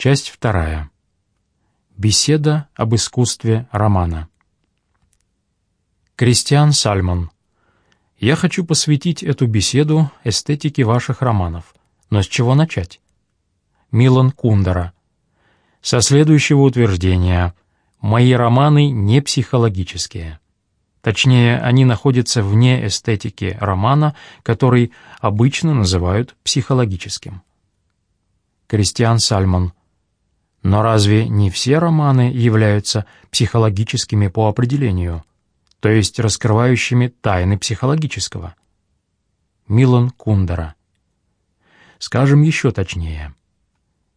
Часть вторая. Беседа об искусстве романа. Кристиан Сальмон. Я хочу посвятить эту беседу эстетике ваших романов. Но с чего начать? Милан Кундера. Со следующего утверждения. Мои романы не психологические. Точнее, они находятся вне эстетики романа, который обычно называют психологическим. Кристиан Сальмон. Но разве не все романы являются психологическими по определению, то есть раскрывающими тайны психологического? Милан Кундера. Скажем еще точнее.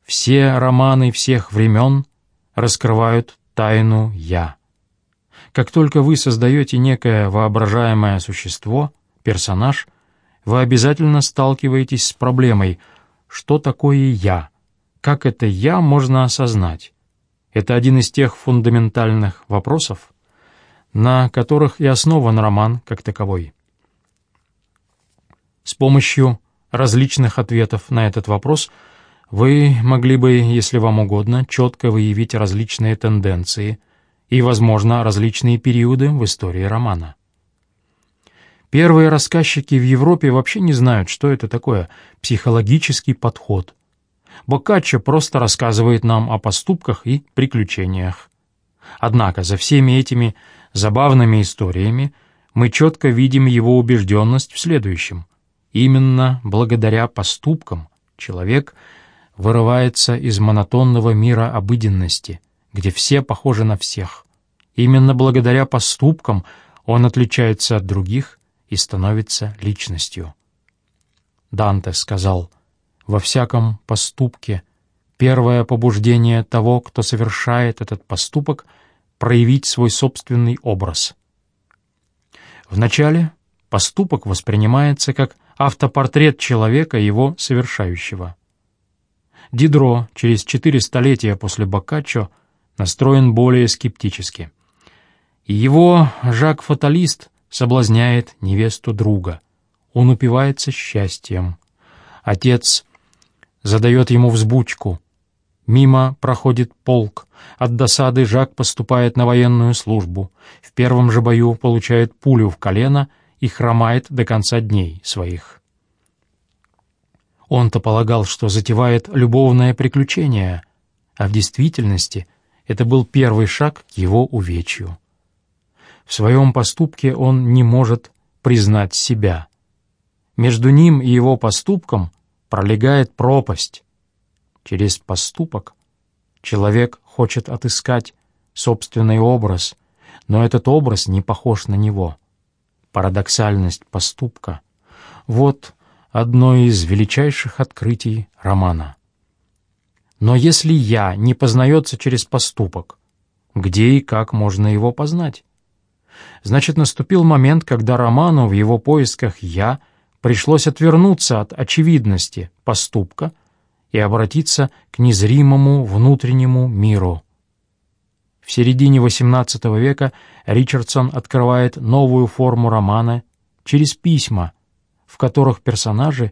Все романы всех времен раскрывают тайну «я». Как только вы создаете некое воображаемое существо, персонаж, вы обязательно сталкиваетесь с проблемой «что такое «я», как это «я» можно осознать? Это один из тех фундаментальных вопросов, на которых и основан роман как таковой. С помощью различных ответов на этот вопрос вы могли бы, если вам угодно, четко выявить различные тенденции и, возможно, различные периоды в истории романа. Первые рассказчики в Европе вообще не знают, что это такое психологический подход – Боккаччо просто рассказывает нам о поступках и приключениях. Однако за всеми этими забавными историями мы четко видим его убежденность в следующем. Именно благодаря поступкам человек вырывается из монотонного мира обыденности, где все похожи на всех. Именно благодаря поступкам он отличается от других и становится личностью. Данте сказал — во всяком поступке первое побуждение того, кто совершает этот поступок, проявить свой собственный образ. Вначале поступок воспринимается как автопортрет человека, его совершающего. Дидро через четыре столетия после Боккаччо настроен более скептически. Его Жак-фаталист соблазняет невесту друга. Он упивается счастьем. Отец задает ему взбучку. Мимо проходит полк. От досады Жак поступает на военную службу. В первом же бою получает пулю в колено и хромает до конца дней своих. Он-то полагал, что затевает любовное приключение, а в действительности это был первый шаг к его увечью. В своем поступке он не может признать себя. Между ним и его поступком — пролегает пропасть. Через поступок человек хочет отыскать собственный образ, но этот образ не похож на него. Парадоксальность поступка — вот одно из величайших открытий романа. Но если «я» не познается через поступок, где и как можно его познать? Значит, наступил момент, когда роману в его поисках «я» — пришлось отвернуться от очевидности поступка и обратиться к незримому внутреннему миру. В середине XVIII века Ричардсон открывает новую форму романа через письма, в которых персонажи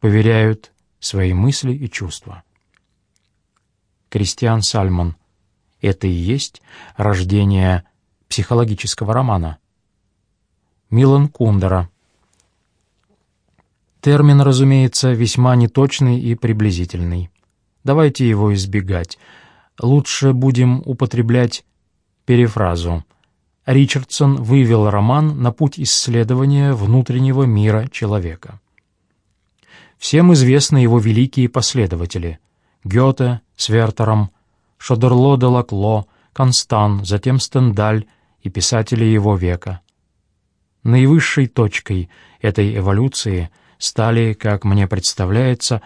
поверяют свои мысли и чувства. Кристиан Сальмон. Это и есть рождение психологического романа. Милан Кундера. Термин, разумеется, весьма неточный и приблизительный. Давайте его избегать. Лучше будем употреблять перефразу. Ричардсон вывел роман на путь исследования внутреннего мира человека. Всем известны его великие последователи — Гёте с Вертером, Шодерло де Лакло, Констан, затем Стендаль и писатели его века. Наивысшей точкой этой эволюции — стали, как мне представляется,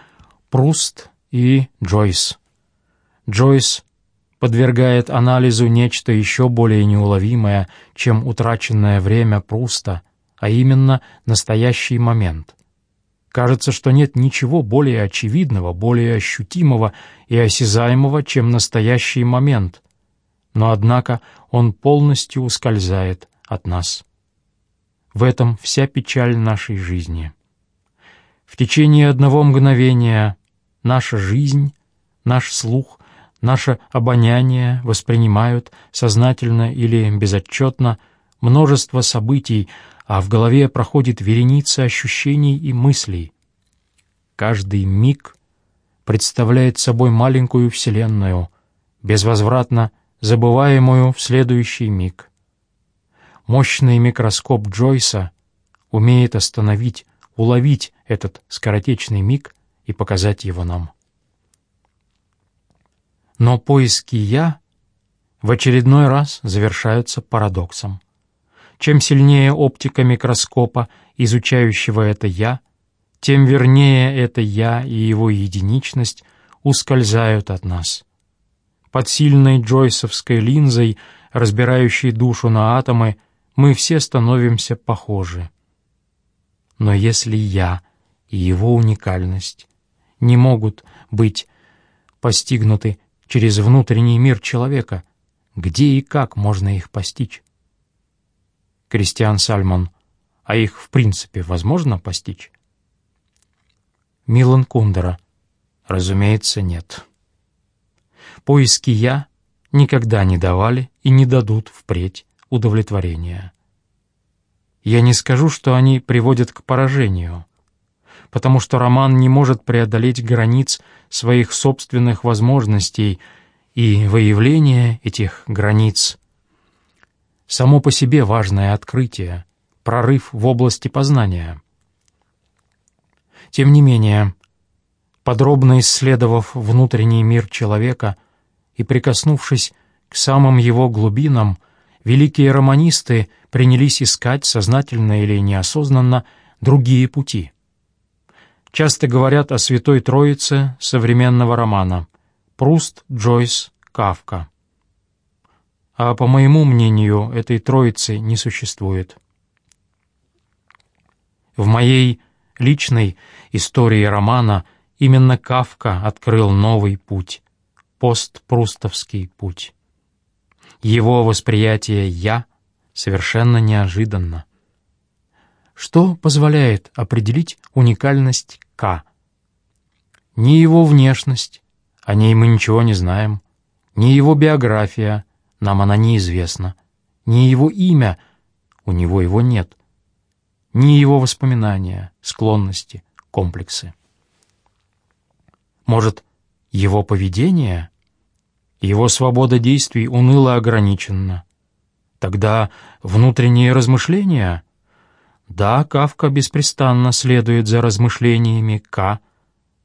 Пруст и Джойс. Джойс подвергает анализу нечто еще более неуловимое, чем утраченное время Пруста, а именно настоящий момент. Кажется, что нет ничего более очевидного, более ощутимого и осязаемого, чем настоящий момент, но, однако, он полностью ускользает от нас. В этом вся печаль нашей жизни. В течение одного мгновения наша жизнь, наш слух Наше обоняние воспринимают сознательно или безотчетно множество событий, а в голове проходит вереница ощущений и мыслей. Каждый миг представляет собой маленькую вселенную, безвозвратно забываемую в следующий миг. Мощный микроскоп Джойса умеет остановить, уловить этот скоротечный миг и показать его нам. Но поиски «я» в очередной раз завершаются парадоксом. Чем сильнее оптика микроскопа, изучающего это «я», тем вернее это «я» и его единичность ускользают от нас. Под сильной джойсовской линзой, разбирающей душу на атомы, мы все становимся похожи. Но если «я» и его уникальность не могут быть постигнуты через внутренний мир человека, где и как можно их постичь? Кристиан Сальмон, а их в принципе возможно постичь? Милан Кундера, разумеется, нет. Поиски «я» никогда не давали и не дадут впредь удовлетворения. Я не скажу, что они приводят к поражению, потому что роман не может преодолеть границ своих собственных возможностей, и выявление этих границ — само по себе важное открытие, прорыв в области познания. Тем не менее, подробно исследовав внутренний мир человека и прикоснувшись к самым его глубинам, великие романисты принялись искать, сознательно или неосознанно, другие пути — часто говорят о Святой Троице современного романа Пруст, Джойс, Кавка. А по моему мнению, этой Троицы не существует. В моей личной истории романа именно Кавка открыл новый путь, постпрустовский путь. Его восприятие «я» совершенно неожиданно. Что позволяет определить уникальность К? Ни его внешность, о ней мы ничего не знаем, ни его биография, нам она неизвестна, ни его имя, у него его нет, ни его воспоминания, склонности, комплексы. Может, его поведение, его свобода действий уныло ограничена. Тогда внутренние размышления — да, Кавка беспрестанно следует за размышлениями К,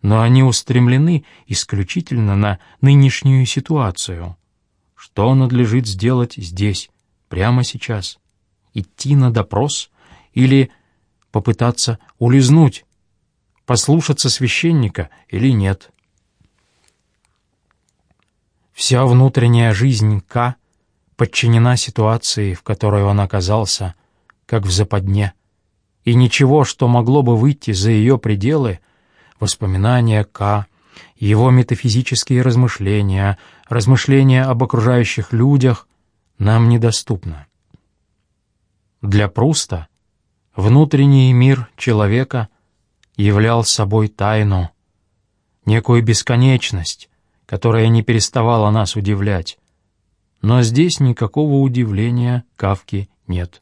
но они устремлены исключительно на нынешнюю ситуацию. Что надлежит сделать здесь, прямо сейчас? Идти на допрос или попытаться улизнуть, послушаться священника или нет? Вся внутренняя жизнь К подчинена ситуации, в которой он оказался, как в западне и ничего, что могло бы выйти за ее пределы, воспоминания К, его метафизические размышления, размышления об окружающих людях, нам недоступно. Для Пруста внутренний мир человека являл собой тайну, некую бесконечность, которая не переставала нас удивлять. Но здесь никакого удивления Кавки нет.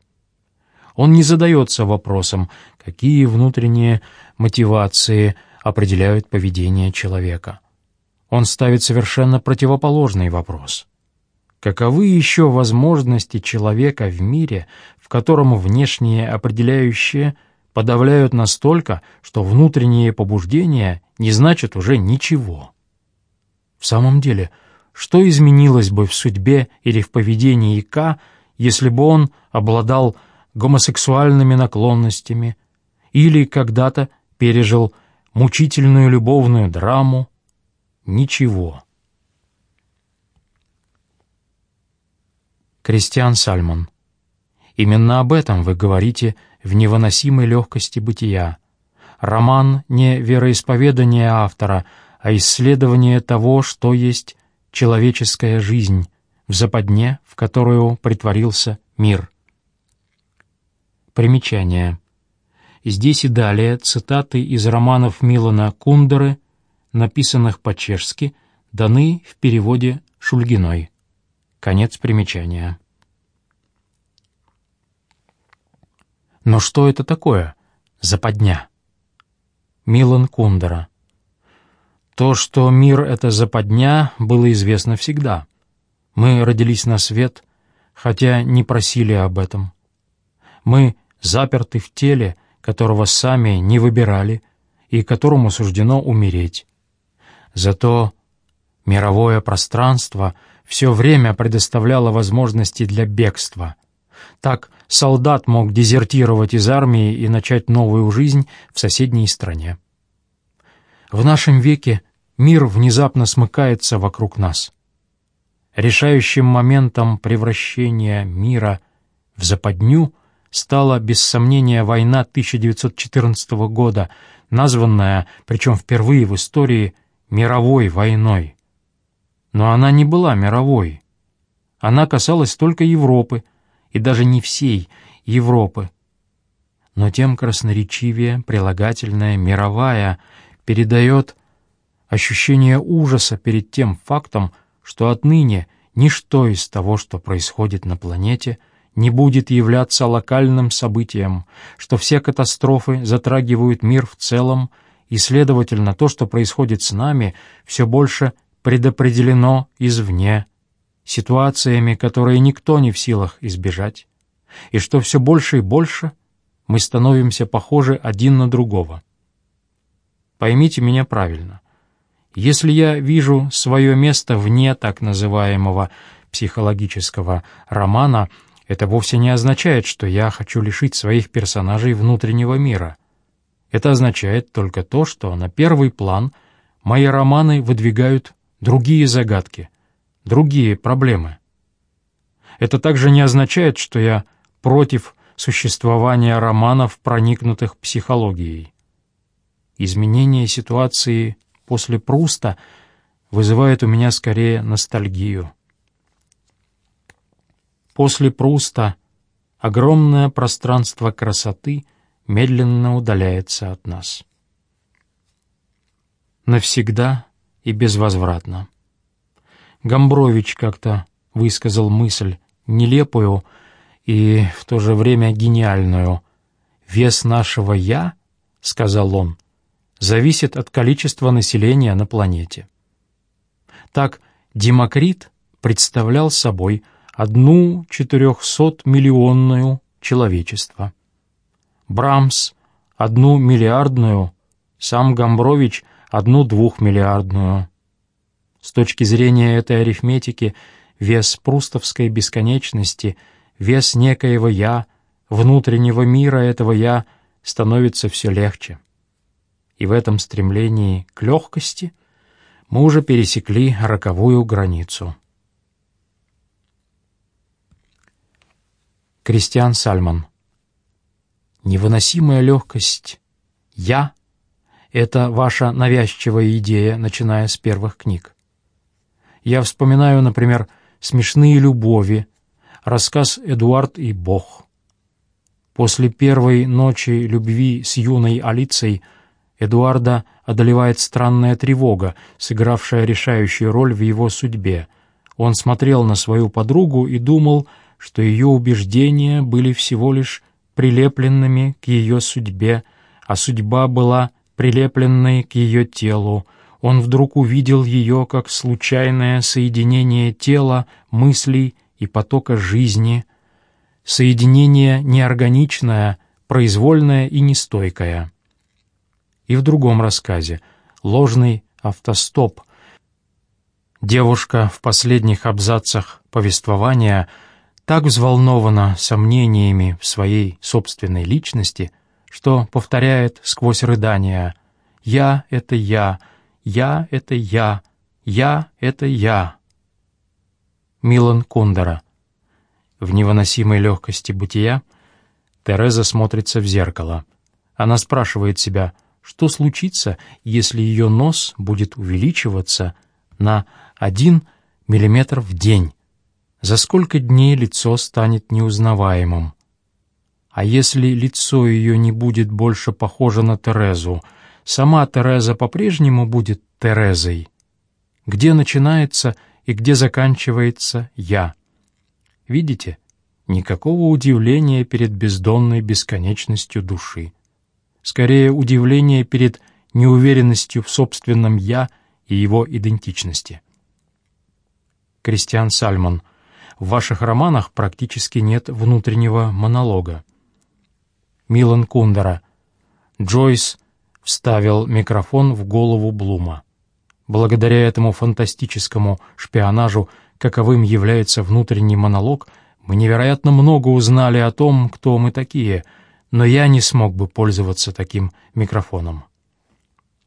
Он не задается вопросом, какие внутренние мотивации определяют поведение человека. Он ставит совершенно противоположный вопрос. Каковы еще возможности человека в мире, в котором внешние определяющие подавляют настолько, что внутренние побуждения не значат уже ничего? В самом деле, что изменилось бы в судьбе или в поведении К, если бы он обладал гомосексуальными наклонностями или когда-то пережил мучительную любовную драму. Ничего. Кристиан Сальмон. Именно об этом вы говорите в невыносимой легкости бытия. Роман не вероисповедание автора, а исследование того, что есть человеческая жизнь, в западне, в которую притворился мир — Примечание. Здесь и далее цитаты из романов Милана Кундеры, написанных по-чешски, даны в переводе Шульгиной. Конец примечания. Но что это такое? Западня. Милан Кундера. То, что мир — это западня, было известно всегда. Мы родились на свет, хотя не просили об этом. Мы заперты в теле, которого сами не выбирали и которому суждено умереть. Зато мировое пространство все время предоставляло возможности для бегства. Так солдат мог дезертировать из армии и начать новую жизнь в соседней стране. В нашем веке мир внезапно смыкается вокруг нас. Решающим моментом превращения мира в западню стала, без сомнения, война 1914 года, названная, причем впервые в истории, мировой войной. Но она не была мировой. Она касалась только Европы, и даже не всей Европы. Но тем красноречивее прилагательное «мировая» передает ощущение ужаса перед тем фактом, что отныне ничто из того, что происходит на планете, не будет являться локальным событием, что все катастрофы затрагивают мир в целом, и, следовательно, то, что происходит с нами, все больше предопределено извне, ситуациями, которые никто не в силах избежать, и что все больше и больше мы становимся похожи один на другого. Поймите меня правильно. Если я вижу свое место вне так называемого психологического романа, это вовсе не означает, что я хочу лишить своих персонажей внутреннего мира. Это означает только то, что на первый план мои романы выдвигают другие загадки, другие проблемы. Это также не означает, что я против существования романов, проникнутых психологией. Изменение ситуации после Пруста вызывает у меня скорее ностальгию. После Пруста огромное пространство красоты медленно удаляется от нас. Навсегда и безвозвратно. Гамбрович как-то высказал мысль, нелепую и в то же время гениальную. «Вес нашего «я», — сказал он, — зависит от количества населения на планете». Так Демокрит представлял собой одну четырехсотмиллионную человечество. Брамс — одну миллиардную, сам Гамбрович — одну двухмиллиардную. С точки зрения этой арифметики вес прустовской бесконечности — вес некоего «я», внутреннего мира этого «я» становится все легче. И в этом стремлении к легкости мы уже пересекли роковую границу. Кристиан Сальман Невыносимая легкость «я» — это ваша навязчивая идея, начиная с первых книг. Я вспоминаю, например, «Смешные любови», Рассказ «Эдуард и Бог». После первой ночи любви с юной Алицей Эдуарда одолевает странная тревога, сыгравшая решающую роль в его судьбе. Он смотрел на свою подругу и думал, что ее убеждения были всего лишь прилепленными к ее судьбе, а судьба была прилепленной к ее телу. Он вдруг увидел ее как случайное соединение тела, мыслей и потока жизни, соединение неорганичное, произвольное и нестойкое. И в другом рассказе «Ложный автостоп» девушка в последних абзацах повествования так взволнована сомнениями в своей собственной личности, что повторяет сквозь рыдания «Я — это я, я — это я, я — это я». Милан Кундера. В невыносимой легкости бытия Тереза смотрится в зеркало. Она спрашивает себя, что случится, если ее нос будет увеличиваться на один миллиметр в день, за сколько дней лицо станет неузнаваемым. А если лицо ее не будет больше похоже на Терезу, сама Тереза по-прежнему будет Терезой. где начинается и где заканчивается «я». Видите? Никакого удивления перед бездонной бесконечностью души. Скорее, удивление перед неуверенностью в собственном «я» и его идентичности. Кристиан Сальмон. В ваших романах практически нет внутреннего монолога. Милан Кундера. Джойс вставил микрофон в голову Блума. Благодаря этому фантастическому шпионажу, каковым является внутренний монолог, мы невероятно много узнали о том, кто мы такие, но я не смог бы пользоваться таким микрофоном.